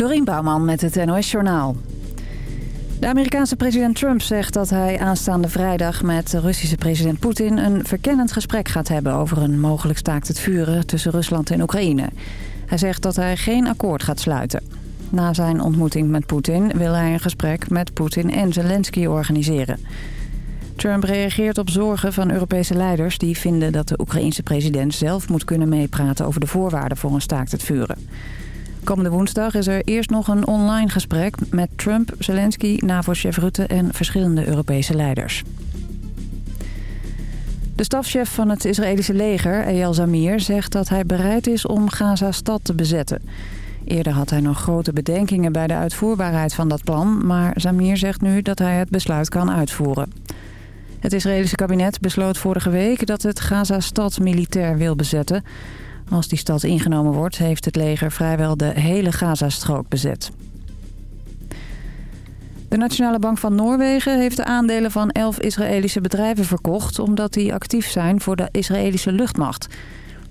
Dorien Bouwman met het NOS Journaal. De Amerikaanse president Trump zegt dat hij aanstaande vrijdag met de Russische president Poetin... een verkennend gesprek gaat hebben over een mogelijk staakt het vuren tussen Rusland en Oekraïne. Hij zegt dat hij geen akkoord gaat sluiten. Na zijn ontmoeting met Poetin wil hij een gesprek met Poetin en Zelensky organiseren. Trump reageert op zorgen van Europese leiders... die vinden dat de Oekraïense president zelf moet kunnen meepraten... over de voorwaarden voor een staakt het vuren. Komende woensdag is er eerst nog een online gesprek... met Trump, Zelensky, NAVO-chef Rutte en verschillende Europese leiders. De stafchef van het Israëlische leger, Eyal Zamir, zegt dat hij bereid is om Gaza-stad te bezetten. Eerder had hij nog grote bedenkingen bij de uitvoerbaarheid van dat plan... maar Zamir zegt nu dat hij het besluit kan uitvoeren. Het Israëlische kabinet besloot vorige week dat het Gaza-stad militair wil bezetten. Als die stad ingenomen wordt, heeft het leger vrijwel de hele Gazastrook bezet. De Nationale Bank van Noorwegen heeft de aandelen van elf Israëlische bedrijven verkocht... omdat die actief zijn voor de Israëlische luchtmacht.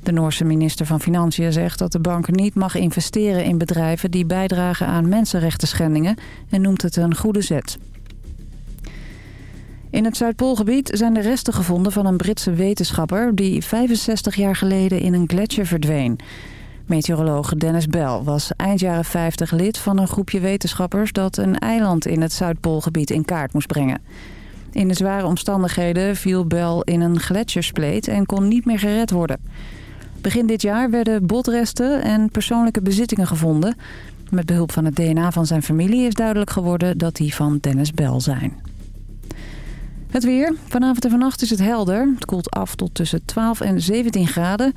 De Noorse minister van Financiën zegt dat de bank niet mag investeren in bedrijven... die bijdragen aan mensenrechten schendingen en noemt het een goede zet. In het Zuidpoolgebied zijn de resten gevonden van een Britse wetenschapper... die 65 jaar geleden in een gletsjer verdween. Meteoroloog Dennis Bell was eind jaren 50 lid van een groepje wetenschappers... dat een eiland in het Zuidpoolgebied in kaart moest brengen. In de zware omstandigheden viel Bell in een gletsjerspleet en kon niet meer gered worden. Begin dit jaar werden botresten en persoonlijke bezittingen gevonden. Met behulp van het DNA van zijn familie is duidelijk geworden dat die van Dennis Bell zijn. Het weer. Vanavond en vannacht is het helder. Het koelt af tot tussen 12 en 17 graden.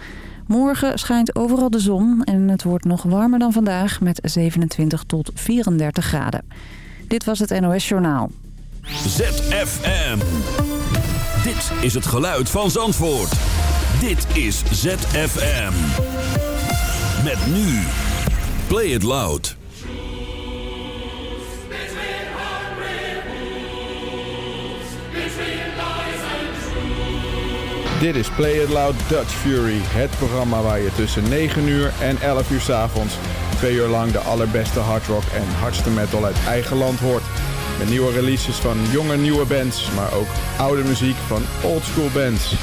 Morgen schijnt overal de zon en het wordt nog warmer dan vandaag met 27 tot 34 graden. Dit was het NOS Journaal. ZFM. Dit is het geluid van Zandvoort. Dit is ZFM. Met nu. Play it loud. Dit is Play It Loud Dutch Fury, het programma waar je tussen 9 uur en 11 uur s avonds twee uur lang de allerbeste hardrock en hardste metal uit eigen land hoort. Met nieuwe releases van jonge nieuwe bands, maar ook oude muziek van oldschool bands.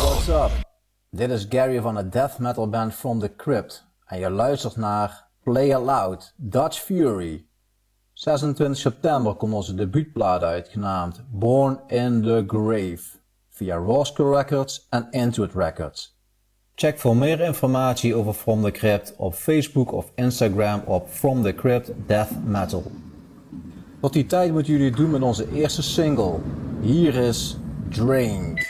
What's up? Dit is Gary van de death metal band From the Crypt en je luistert naar Play It Loud, Dutch Fury. 26 september komt onze debuutplaat uit, genaamd Born in the Grave, via Roscoe Records en Intuit Records. Check voor meer informatie over From the Crypt op Facebook of Instagram op From the Crypt Death Metal. Tot die tijd moeten jullie doen met onze eerste single. Hier is Drink.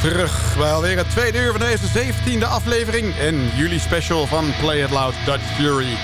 Terug bij alweer het tweede uur van deze 17e aflevering... en juli special van Play It Loud Dutch Fury.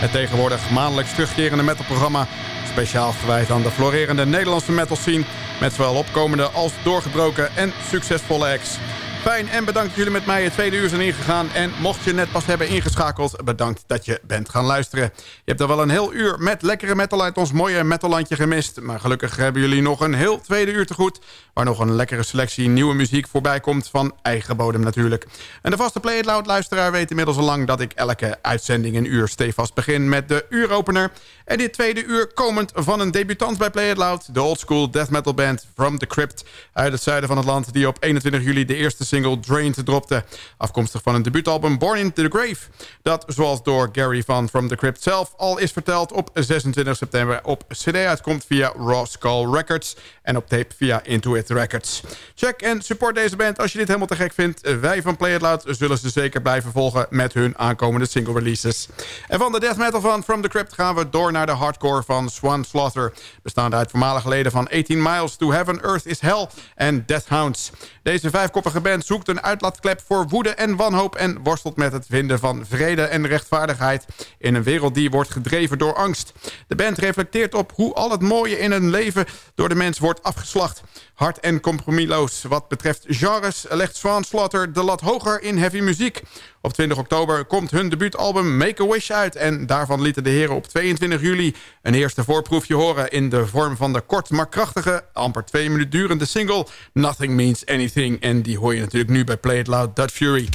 Het tegenwoordig maandelijks terugkerende metalprogramma... speciaal gewijd aan de florerende Nederlandse metal scene... met zowel opkomende als doorgebroken en succesvolle acts... Fijn en bedankt dat jullie met mij het tweede uur zijn ingegaan. En mocht je net pas hebben ingeschakeld, bedankt dat je bent gaan luisteren. Je hebt er wel een heel uur met lekkere metal uit ons mooie metallandje gemist. Maar gelukkig hebben jullie nog een heel tweede uur te goed... waar nog een lekkere selectie nieuwe muziek voorbij komt... van eigen bodem natuurlijk. En de vaste Play It Loud luisteraar weet inmiddels al lang... dat ik elke uitzending een uur stevast begin met de uuropener. En dit tweede uur komend van een debutant bij Play It Loud... de oldschool death metal band From The Crypt uit het zuiden van het land... die op 21 juli de eerste single Drained dropte. Afkomstig van een debuutalbum Born Into The Grave. Dat, zoals door Gary van From The Crypt zelf al is verteld... op 26 september op cd uitkomt via Raw Skull Records... en op tape via Intuit Records. Check en support deze band als je dit helemaal te gek vindt. Wij van Play It Loud zullen ze zeker blijven volgen... met hun aankomende single releases. En van de death metal van From The Crypt gaan we door naar de hardcore van Swan Slaughter... bestaande uit voormalige leden van 18 Miles to Heaven, Earth is Hell en Death Hounds. Deze vijfkoppige band zoekt een uitlaatklep voor woede en wanhoop... en worstelt met het vinden van vrede en rechtvaardigheid... in een wereld die wordt gedreven door angst. De band reflecteert op hoe al het mooie in een leven door de mens wordt afgeslacht. Hard en compromisloos. Wat betreft genres legt Swan Slaughter de lat hoger in heavy muziek. Op 20 oktober komt hun debuutalbum Make a Wish uit... en daarvan lieten de heren op 22 juli een eerste voorproefje horen... in de vorm van de kort maar krachtige, amper twee minuten durende single... Nothing Means Anything. En die hoor je natuurlijk nu bij Play It Loud Dutch Fury.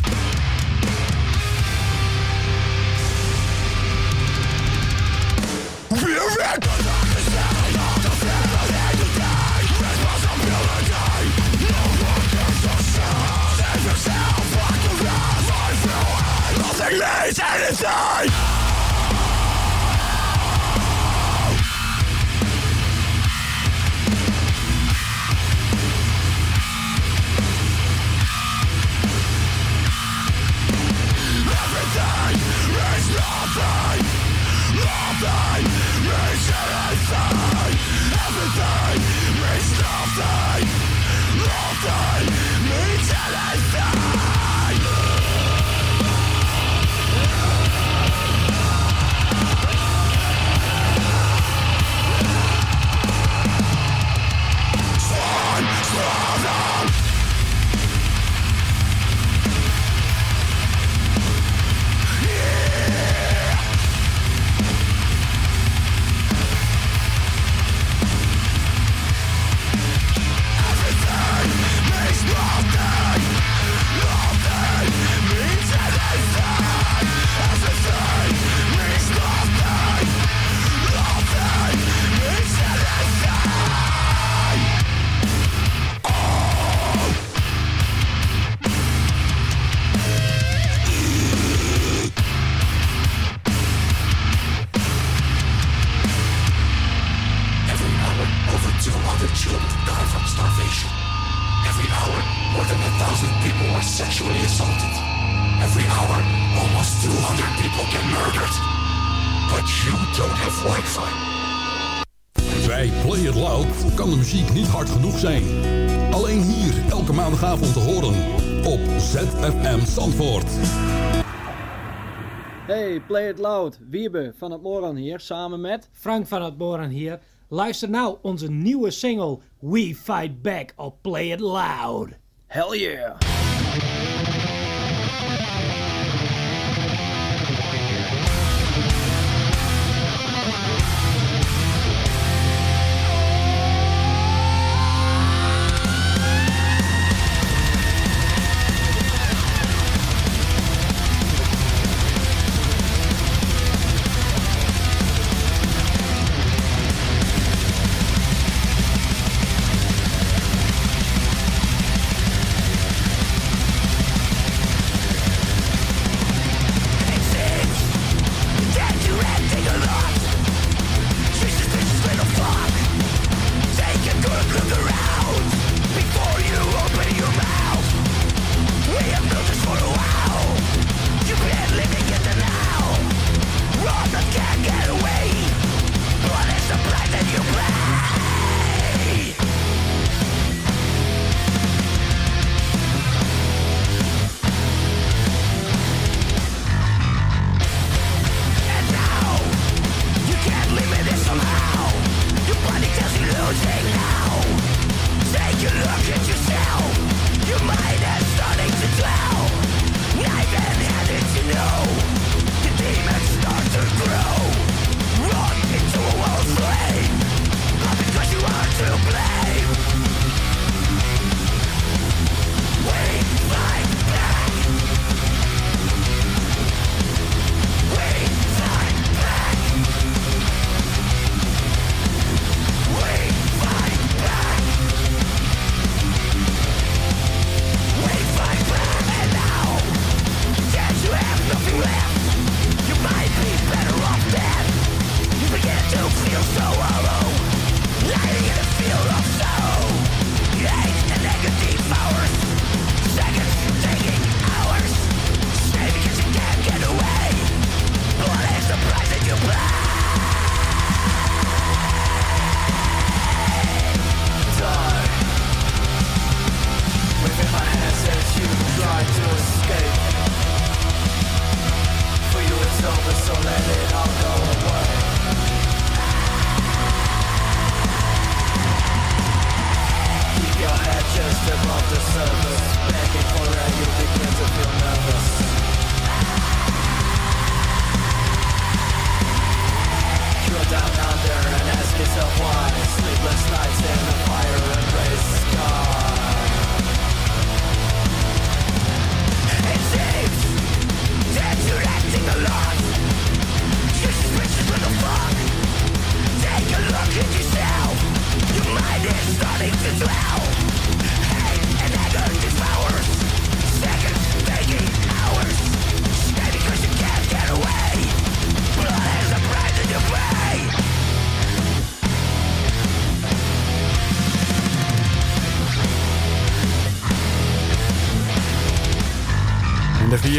Play It Loud. Wiebe van het Moran hier, samen met... Frank van het Moran hier. Luister nou onze nieuwe single We Fight Back op Play It Loud. Hell yeah!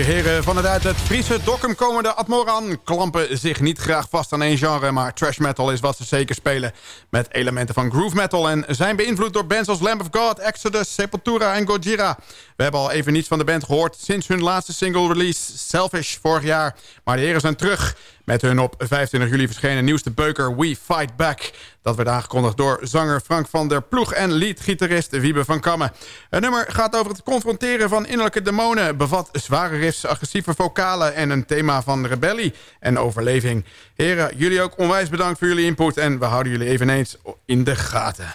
Vier heren van het uit het Friese Dokkum komende Admoran klampen zich niet graag vast aan één genre, maar trash metal is wat ze zeker spelen. Met elementen van groove metal en zijn beïnvloed door bands als Lamb of God, Exodus, Sepultura en Gojira. We hebben al even niets van de band gehoord sinds hun laatste single release Selfish vorig jaar. Maar de heren zijn terug met hun op 25 juli verschenen nieuwste beuker We Fight Back. Dat werd aangekondigd door zanger Frank van der Ploeg en leadgitarist Wiebe van Kammen. Het nummer gaat over het confronteren van innerlijke demonen... bevat zware riffs, agressieve vocalen en een thema van rebellie en overleving. Heren, jullie ook onwijs bedankt voor jullie input... en we houden jullie eveneens in de gaten.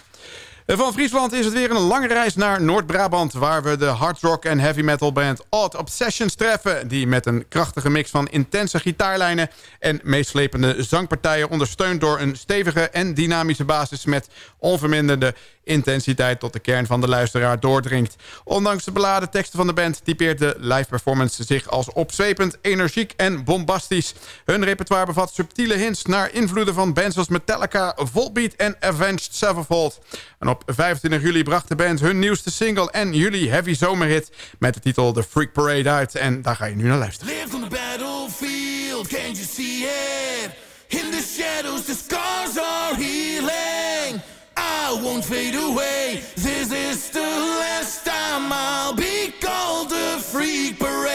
Van Friesland is het weer een lange reis naar Noord-Brabant... waar we de hard rock en heavy metal band Odd Obsessions treffen... die met een krachtige mix van intense gitaarlijnen... en meeslepende zangpartijen ondersteund door een stevige en dynamische basis... met onverminderde intensiteit tot de kern van de luisteraar doordringt. Ondanks de beladen teksten van de band typeert de live performance zich als opzwepend, energiek en bombastisch. Hun repertoire bevat subtiele hints naar invloeden van bands als Metallica, Volbeat en Avenged Sevenfold. En op 25 juli bracht de band hun nieuwste single en juli heavy zomerhit met de titel The Freak Parade uit. En daar ga je nu naar luisteren. Live on the battlefield, can't you see it? In the shadows, the scars are healing. I won't fade away. This is the last time I'll be called a freak parade.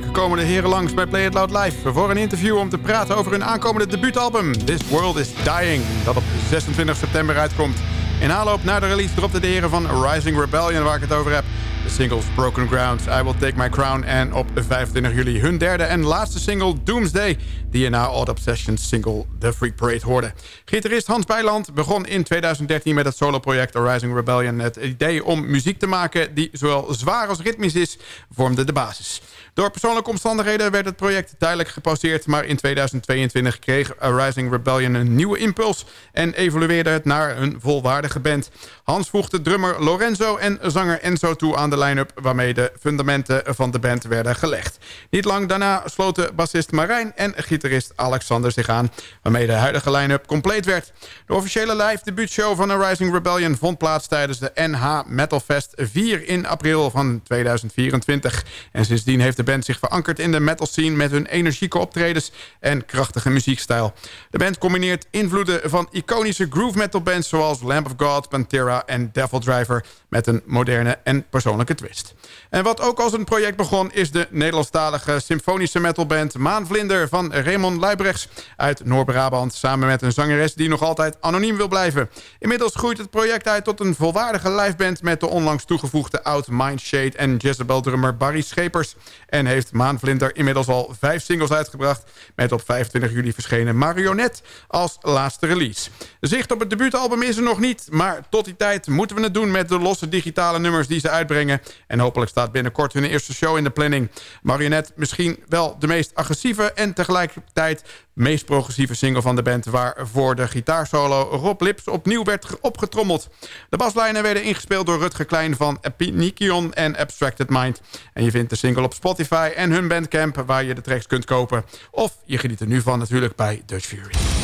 Week komen de heren langs bij Play It Loud Live... voor een interview om te praten over hun aankomende debuutalbum... This World Is Dying, dat op 26 september uitkomt. In aanloop naar de release dropten de heren van Rising Rebellion, waar ik het over heb... De singles Broken Ground, I Will Take My Crown... en op 25 juli hun derde en laatste single Doomsday... die je na Odd Obsessions single The Freak Parade hoorde. Gitarist Hans Bijland begon in 2013 met het soloproject Rising Rebellion. Het idee om muziek te maken die zowel zwaar als ritmisch is... vormde de basis. Door persoonlijke omstandigheden werd het project tijdelijk gepauzeerd... maar in 2022 kreeg Rising Rebellion een nieuwe impuls... en evolueerde het naar een volwaardige band. Hans voegde drummer Lorenzo en zanger Enzo toe aan de line-up... waarmee de fundamenten van de band werden gelegd. Niet lang daarna sloten bassist Marijn en gitarist Alexander zich aan... waarmee de huidige line-up compleet werd. De officiële live debuutshow van A Rising Rebellion... vond plaats tijdens de NH Metal Fest 4 in april van 2024. En sindsdien heeft de band zich verankerd in de metal scene... met hun energieke optredens en krachtige muziekstijl. De band combineert invloeden van iconische groove metal bands... zoals Lamp of God, Pantera en Devil Driver... met een moderne en persoonlijke twist. En wat ook als een project begon... is de Nederlandstalige symfonische metalband Maanvlinder... van Raymond Luibrechts uit Noord-Brabant... samen met een zangeres die nog altijd anoniem wil blijven. Inmiddels groeit het project uit tot een volwaardige liveband... met de onlangs toegevoegde oud Mindshade en Jezebel-drummer Barry Schepers... en heeft Maanvlinder inmiddels al vijf singles uitgebracht... met op 25 juli verschenen Marionette als laatste release. Zicht op het debuutalbum is er nog niet... maar tot die tijd moeten we het doen met de losse digitale nummers die ze uitbrengen... en hopelijk staat binnenkort hun eerste show in de planning. Marionette misschien wel de meest agressieve en tegelijkertijd meest progressieve single van de band... waarvoor de gitaarsolo Rob Lips opnieuw werd opgetrommeld. De baslijnen werden ingespeeld door Rutger Klein van Epinikion en Abstracted Mind. En je vindt de single op Spotify en hun bandcamp... waar je de tracks kunt kopen. Of je geniet er nu van natuurlijk bij Dutch Fury.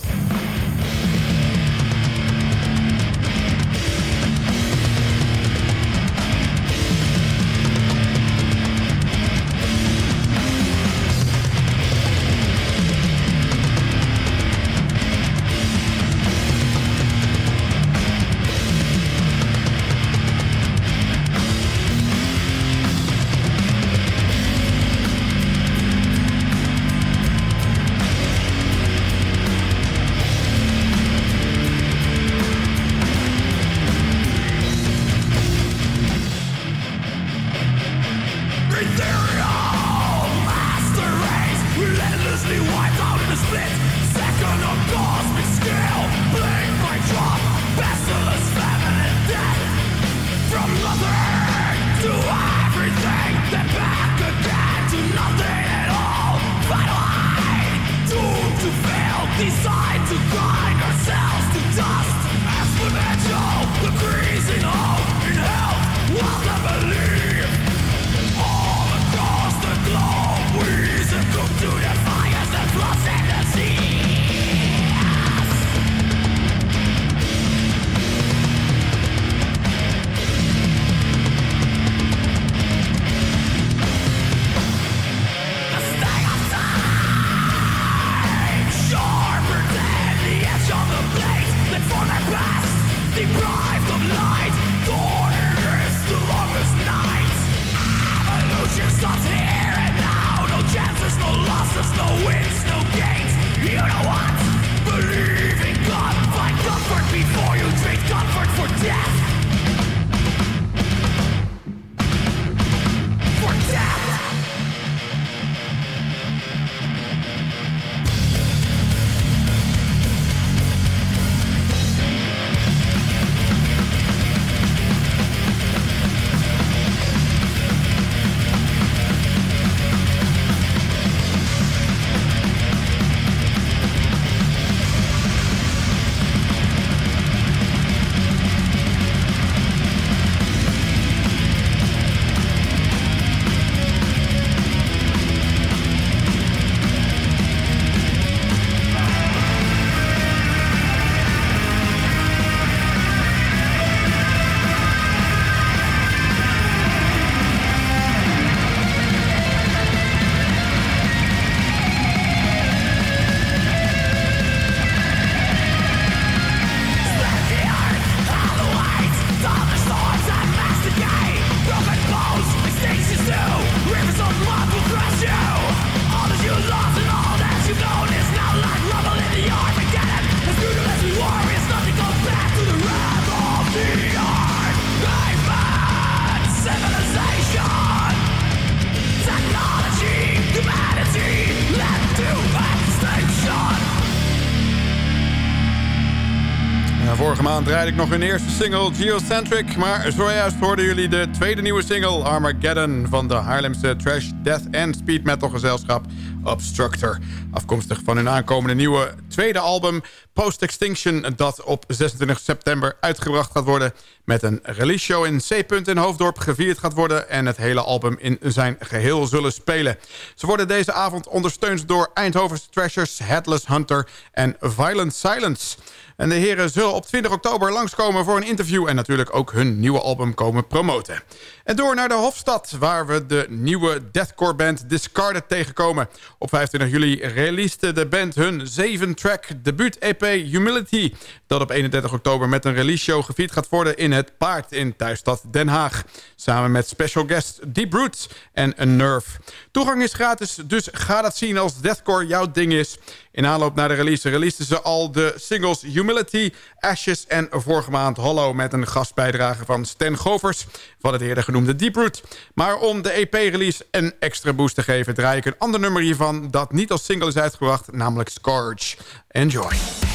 Ik nog hun eerste single Geocentric. Maar zojuist hoorden jullie de tweede nieuwe single Armageddon... van de Haarlemse trash, death en speed metal gezelschap Obstructor. Afkomstig van hun aankomende nieuwe tweede album Post Extinction... dat op 26 september uitgebracht gaat worden... met een release show in C. in Hoofddorp gevierd gaat worden... en het hele album in zijn geheel zullen spelen. Ze worden deze avond ondersteund door Eindhoven's Trashers, Headless Hunter en Violent Silence... En de heren zullen op 20 oktober langskomen voor een interview... en natuurlijk ook hun nieuwe album komen promoten. En door naar de Hofstad, waar we de nieuwe deathcore band Discarded tegenkomen. Op 25 juli releaste de band hun 7-track debuut-EP Humility... dat op 31 oktober met een release show gevierd gaat worden in het Paard in thuisstad Den Haag. Samen met special guest Deep Roots en A Nerve. Toegang is gratis, dus ga dat zien als deathcore jouw ding is... In aanloop naar de release releaseden ze al de singles Humility, Ashes en vorige maand Hollow... met een gastbijdrage van Stan Govers van het eerder genoemde Deeproot. Maar om de EP-release een extra boost te geven... draai ik een ander nummer hiervan dat niet als single is uitgebracht... namelijk Scourge. Enjoy.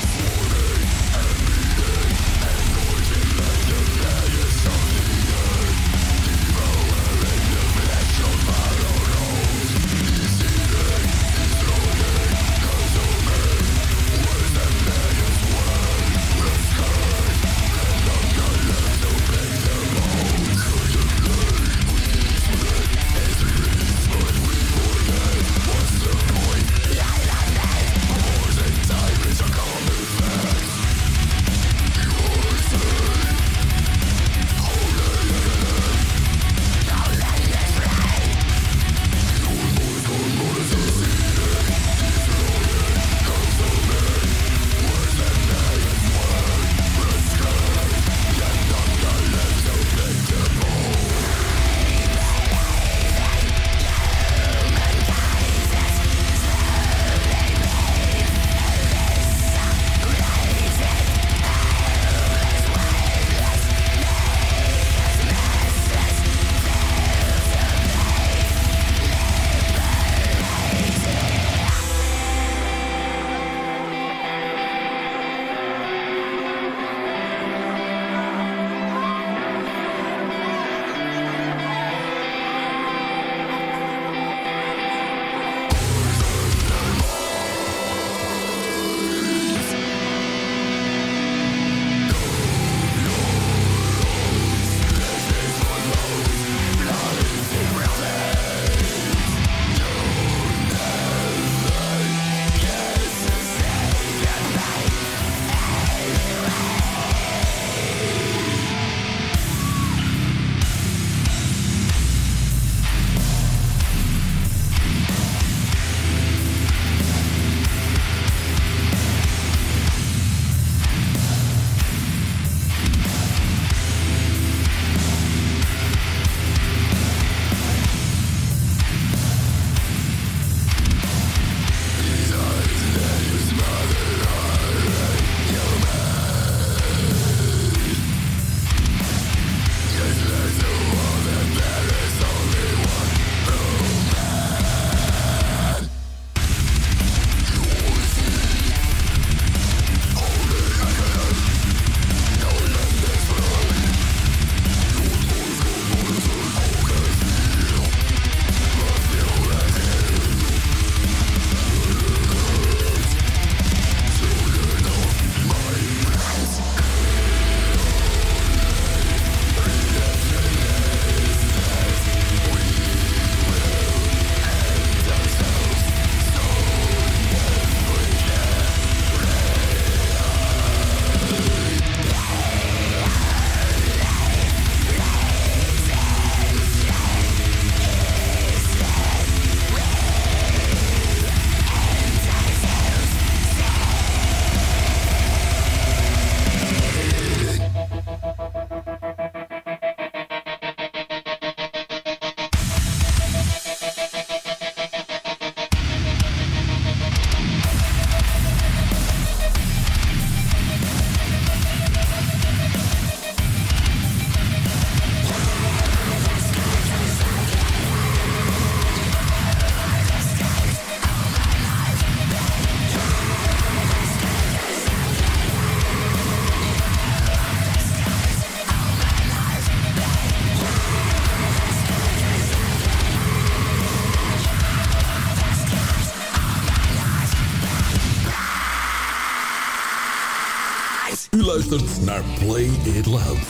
Luistert naar Play It Loud.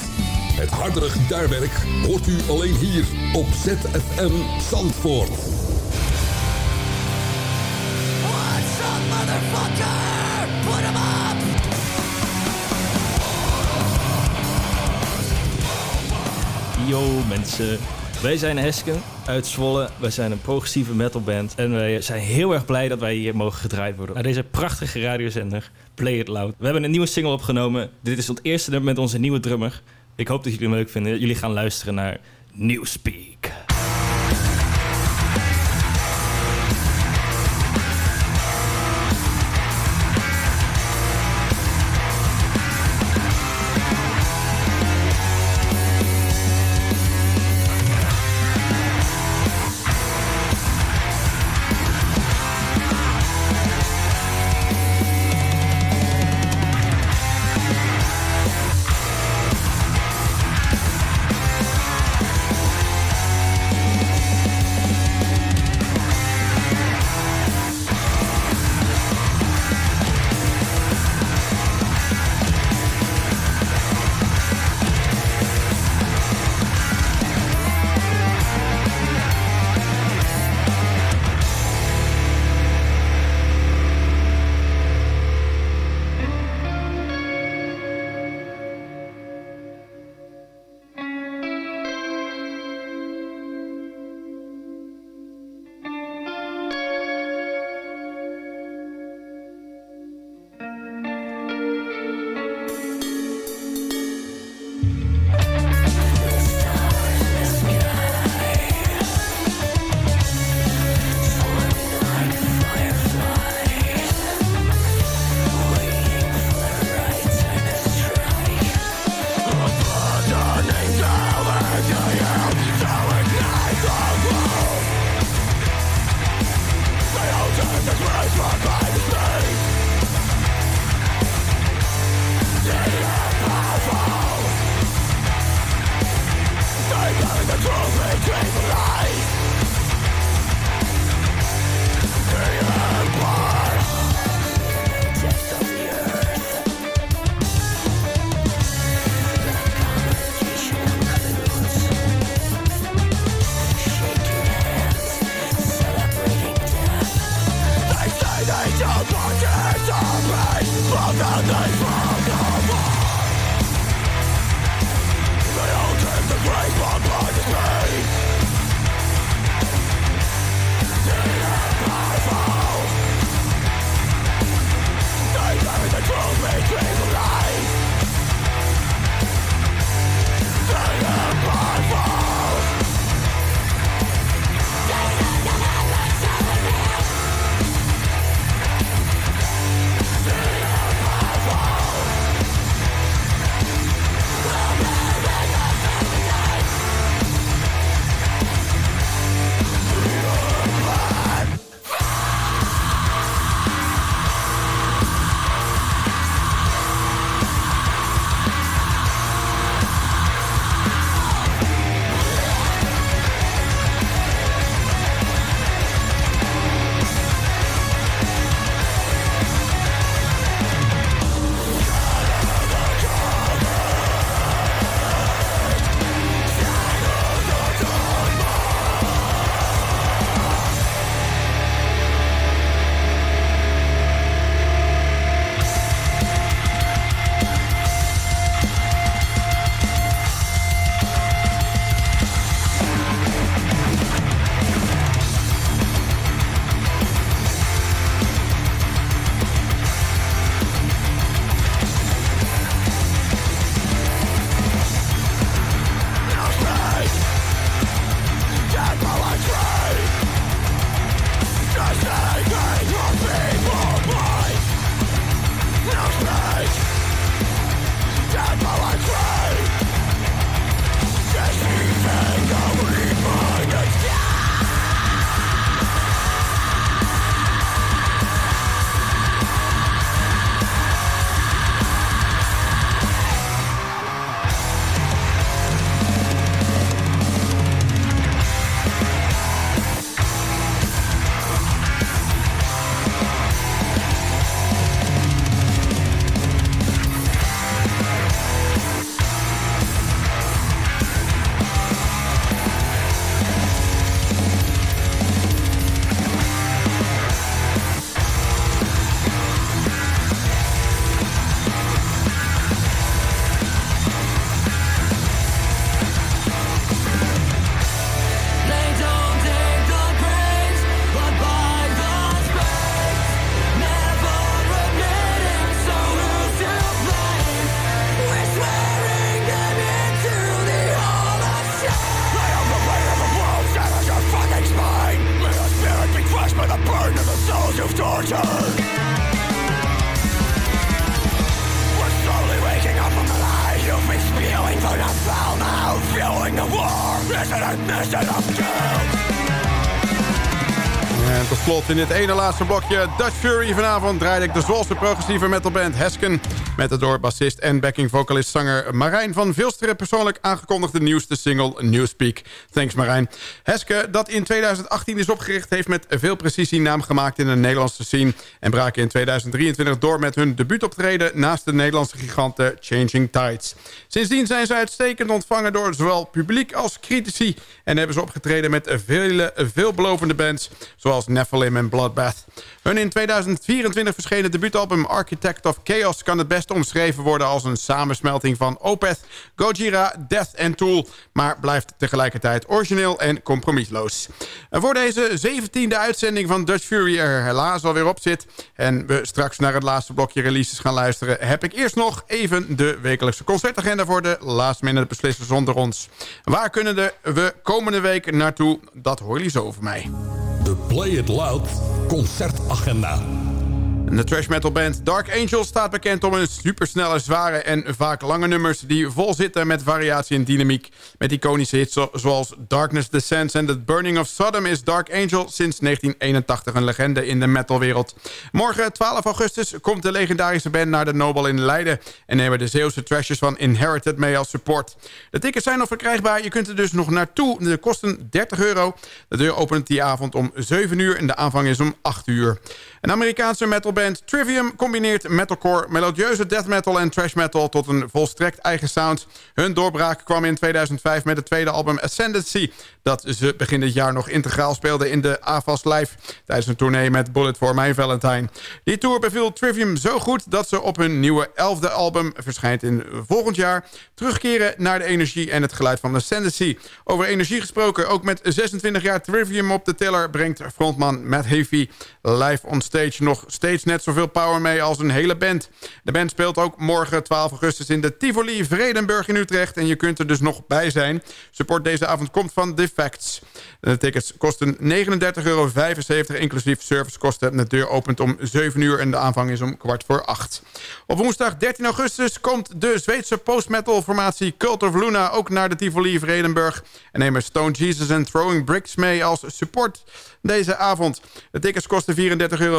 Het hardere gitaarwerk hoort u alleen hier op ZFM Zandvoort. What's up, motherfucker? Put him up! Yo mensen, wij zijn Hesken uit Zwolle. Wij zijn een progressieve metalband. En wij zijn heel erg blij dat wij hier mogen gedraaid worden. Naar deze prachtige radiozender, Play It Loud. We hebben een nieuwe single opgenomen. Dit is het eerste nummer met onze nieuwe drummer. Ik hoop dat jullie hem leuk vinden. Jullie gaan luisteren naar Newspeak. In dit ene laatste blokje Dutch Fury. Vanavond draaide ik de Zwolse progressieve metalband Hesken... met de door bassist en backing vocalist zanger Marijn van Vilsteren... persoonlijk aangekondigde nieuwste single Newspeak. Thanks Marijn. Heske, dat in 2018 is opgericht... heeft met veel precisie naam gemaakt in de Nederlandse scene... en braken in 2023 door met hun debuutoptreden... naast de Nederlandse giganten Changing Tides. Sindsdien zijn ze uitstekend ontvangen door zowel publiek als critici... en hebben ze opgetreden met vele veelbelovende bands... zoals Nephilim en Bloodbath. Hun in 2024 verschenen debuutalbum Architect of Chaos... kan het best omschreven worden als een samensmelting van Opeth, Gojira, Death en Tool... maar blijft tegelijkertijd origineel en compromisloos. En voor deze 17e uitzending van Dutch Fury er helaas alweer op zit... en we straks naar het laatste blokje releases gaan luisteren... heb ik eerst nog even de wekelijkse concertagenda... voor de last minute beslissers onder ons. Waar kunnen we komende week naartoe? Dat hoor je zo van mij. De Play It Loud concertagenda. De trash metal band Dark Angel staat bekend om hun supersnelle, zware en vaak lange nummers... die vol zitten met variatie en dynamiek. Met iconische hits zoals Darkness Descends en The Burning of Sodom... is Dark Angel sinds 1981 een legende in de metalwereld. Morgen, 12 augustus, komt de legendarische band naar de Nobel in Leiden... en nemen de Zeeuwse trashers van Inherited mee als support. De tickets zijn nog verkrijgbaar, je kunt er dus nog naartoe. De kosten 30 euro. De deur opent die avond om 7 uur en de aanvang is om 8 uur. Een Amerikaanse metalband Trivium combineert metalcore, melodieuze death metal en trash metal tot een volstrekt eigen sound. Hun doorbraak kwam in 2005 met het tweede album Ascendancy, dat ze begin dit jaar nog integraal speelden in de AFAS Live tijdens een tournee met Bullet for My Valentine. Die tour beviel Trivium zo goed dat ze op hun nieuwe elfde album, verschijnt in volgend jaar, terugkeren naar de energie en het geluid van Ascendancy. Over energie gesproken, ook met 26 jaar Trivium op de teller brengt frontman Matt Heavy live on stage nog steeds net zoveel power mee als een hele band. De band speelt ook morgen 12 augustus in de Tivoli Vredenburg in Utrecht. En je kunt er dus nog bij zijn. Support deze avond komt van Defects. De tickets kosten 39,75 euro, inclusief servicekosten. De deur opent om 7 uur en de aanvang is om kwart voor 8. Op woensdag 13 augustus komt de Zweedse post-metal formatie Cult of Luna... ook naar de Tivoli Vredenburg. En nemen Stone Jesus en Throwing Bricks mee als support deze avond. De tickets kosten 34,75 euro,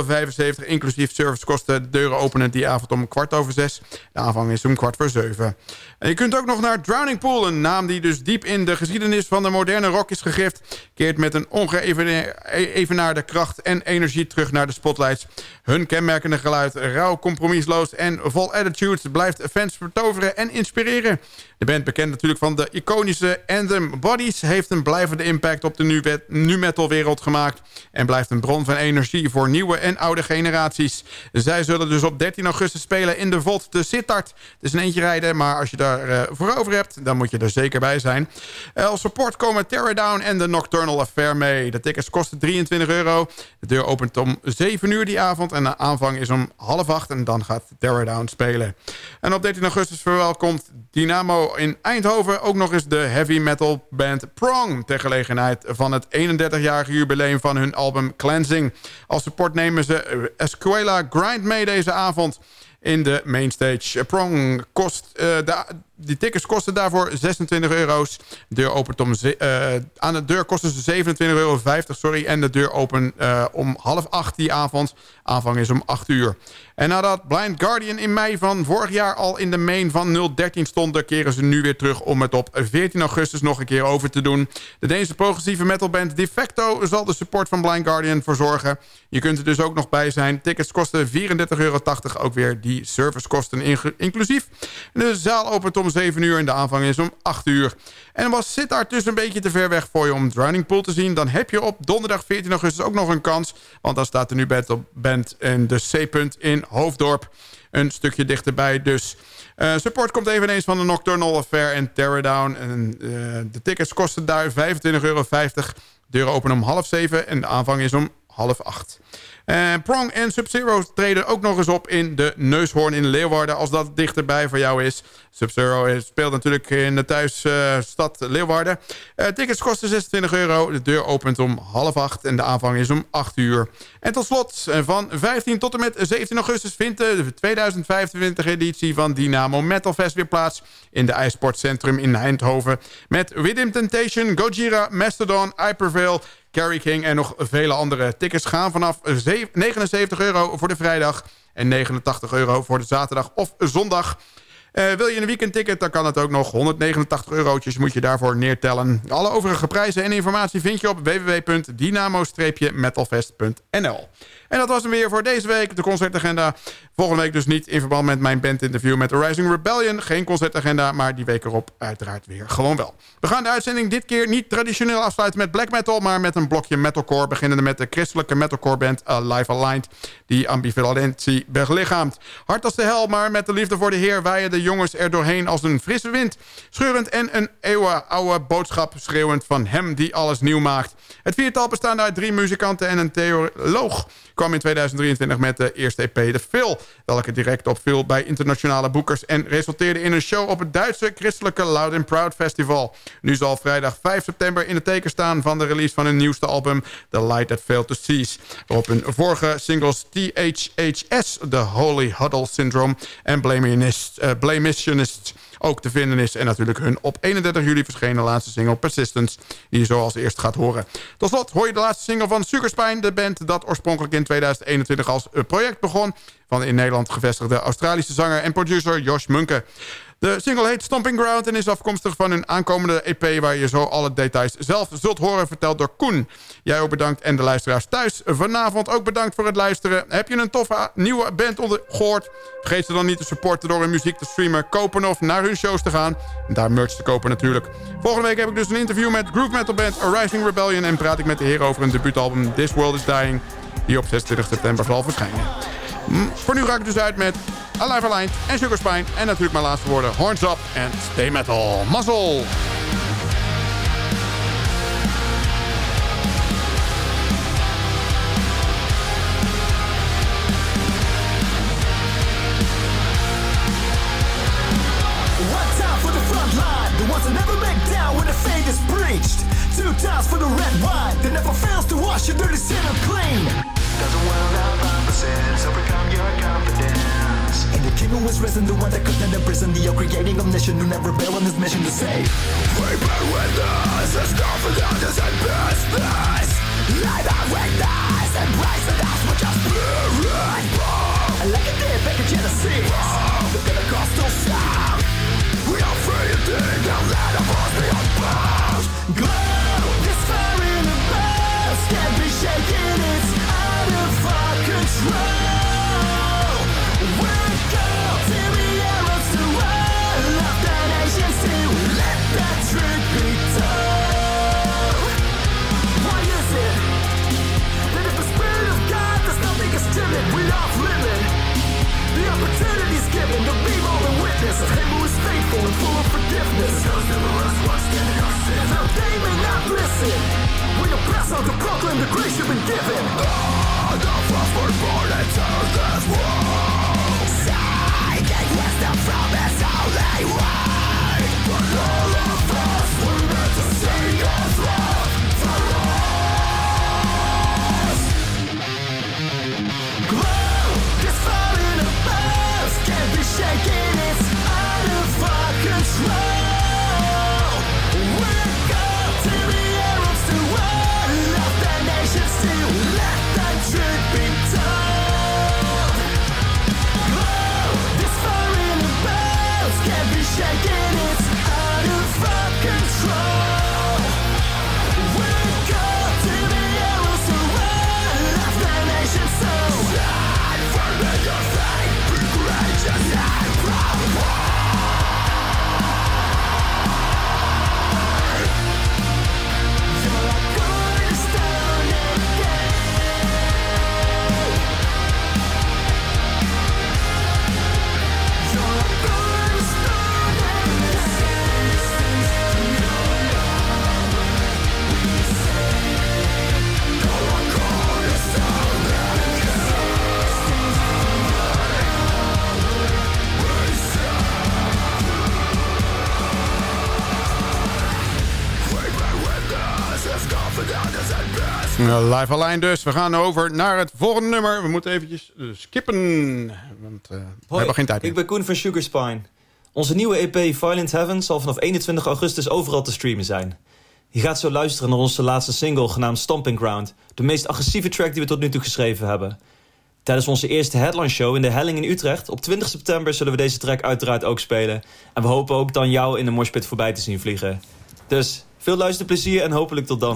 inclusief servicekosten. De deuren openen die avond om kwart over zes. De aanvang is om kwart voor zeven. En je kunt ook nog naar Drowning Pool, een naam die dus diep in de geschiedenis van de moderne rock is gegrift. Keert met een ongeëvenaarde kracht en energie terug naar de spotlights. Hun kenmerkende geluid, rauw, compromisloos en vol attitude... blijft fans vertoveren en inspireren. De band, bekend natuurlijk van de iconische Anthem Bodies... heeft een blijvende impact op de nu-metal wereld gemaakt... en blijft een bron van energie voor nieuwe en oude generaties. Zij zullen dus op 13 augustus spelen in de VOD de Sittard. Het is een eentje rijden, maar als je daar uh, voor over hebt... dan moet je er zeker bij zijn. als support komen Terror Down en de Nocturnal Affair mee. De tickets kosten 23 euro. De deur opent om 7 uur die avond... en de aanvang is om half 8 en dan gaat Terror Down spelen. En op 13 augustus verwelkomt Dynamo in Eindhoven... ook nog eens de heavy metal band Prong... ter gelegenheid van het 31-jarige jubileum van hun album Cleansing. Als support nemen ze Escuela Grind mee deze avond in de mainstage. Prong kost, uh, de, die tickets kosten daarvoor 26 euro's. De deur opent om... Uh, aan de deur kosten ze 27,50 euro, sorry. En de deur opent uh, om half acht die avond. Aanvang is om 8 uur. En nadat Blind Guardian in mei van vorig jaar al in de main van 013 stond... keren ze nu weer terug om het op 14 augustus nog een keer over te doen. De Deense progressieve metalband Defecto zal de support van Blind Guardian verzorgen. Je kunt er dus ook nog bij zijn. Tickets kosten 34,80 euro, ook weer die servicekosten inclusief. De zaal opent om 7 uur en de aanvang is om 8 uur. En was Sittard dus een beetje te ver weg voor je om Drowning Pool te zien... dan heb je op donderdag 14 augustus ook nog een kans. Want dan staat er nu band in de C-punt in Hoofddorp. Een stukje dichterbij dus. Uh, support komt eveneens van de Nocturnal Affair en Terror Down. En, uh, de tickets kosten daar 25,50 euro. Deuren openen om half zeven en de aanvang is om half acht. Uh, Prong en Sub-Zero treden ook nog eens op in de Neushoorn in Leeuwarden... als dat dichterbij voor jou is. Sub-Zero speelt natuurlijk in de thuisstad uh, Leeuwarden. Tickets kosten 26 euro. De deur opent om half acht en de aanvang is om 8 uur. En tot slot, van 15 tot en met 17 augustus... vindt de 2025 editie van Dynamo Metal Fest weer plaats... in de IJsportcentrum in Eindhoven... met Within Temptation, Gojira, Mastodon, Hypervale... Carrie King en nog vele andere. Tickets gaan vanaf 79 euro voor de vrijdag en 89 euro voor de zaterdag of zondag. Uh, wil je een weekendticket, dan kan het ook nog. 189 eurotjes moet je daarvoor neertellen. Alle overige prijzen en informatie vind je op www.dynamo-metalfest.nl. En dat was hem weer voor deze week, de concertagenda. Volgende week dus niet in verband met mijn bandinterview met The Rising Rebellion. Geen concertagenda, maar die week erop uiteraard weer gewoon wel. We gaan de uitzending dit keer niet traditioneel afsluiten met black metal... maar met een blokje metalcore, beginnende met de christelijke metalcore band Live Aligned... die ambivalentie belichaamt. Hard als de hel, maar met de liefde voor de heer... waaien de jongens er doorheen als een frisse wind. Scheurend en een eeuwenoude boodschap schreeuwend van hem die alles nieuw maakt. Het viertal bestaande uit drie muzikanten en een theoloog kwam in 2023 met de eerste EP The Phil... welke direct opviel bij internationale boekers... en resulteerde in een show op het Duitse christelijke Loud and Proud Festival. Nu zal vrijdag 5 september in het teken staan van de release van hun nieuwste album... The Light That Failed To Cease. Waarop hun vorige singles THHS, The Holy Huddle Syndrome... en Blamionists, uh, Blamissionists ook te vinden is. En natuurlijk hun op 31 juli verschenen laatste single Persistence... die je zoals eerst gaat horen. Tot slot hoor je de laatste single van Sugarspine... de band dat oorspronkelijk in 2021 als project begon... van in Nederland gevestigde Australische zanger en producer Josh Munke. De single heet Stomping Ground en is afkomstig van hun aankomende EP... waar je zo alle details zelf zult horen, verteld door Koen. Jij ook bedankt en de luisteraars thuis. Vanavond ook bedankt voor het luisteren. Heb je een toffe nieuwe band gehoord? Vergeet ze dan niet te supporten door hun muziek te streamen... kopen of naar hun shows te gaan. En daar merch te kopen natuurlijk. Volgende week heb ik dus een interview met groove metal band Rising Rebellion... en praat ik met de heren over hun debuutalbum This World Is Dying... die op 26 september zal verschijnen. Hm? Voor nu ga ik dus uit met Alive Aligned en Sugarspine. En natuurlijk mijn laatste woorden. Horns up en stay metal. Preached. Two times for the red wine that never fails to wash your dirty sin clean. Doesn't well out opposites overcome your confidence. And the king who is risen, the one that could end in prison, the all-creating omniscient who never bail on his mission to save. Business. The. And like it in. We are free indeed, now let our be Run! Live alleen dus. We gaan over naar het volgende nummer. We moeten eventjes uh, skippen, want uh, we hebben geen tijd meer. ik ben Koen van Sugarspine. Onze nieuwe EP Violent Heaven zal vanaf 21 augustus overal te streamen zijn. Je gaat zo luisteren naar onze laatste single genaamd Stomping Ground. De meest agressieve track die we tot nu toe geschreven hebben. Tijdens onze eerste headline show in de Helling in Utrecht... op 20 september zullen we deze track uiteraard ook spelen. En we hopen ook dan jou in de morspit voorbij te zien vliegen. Dus veel luisterplezier en hopelijk tot dan.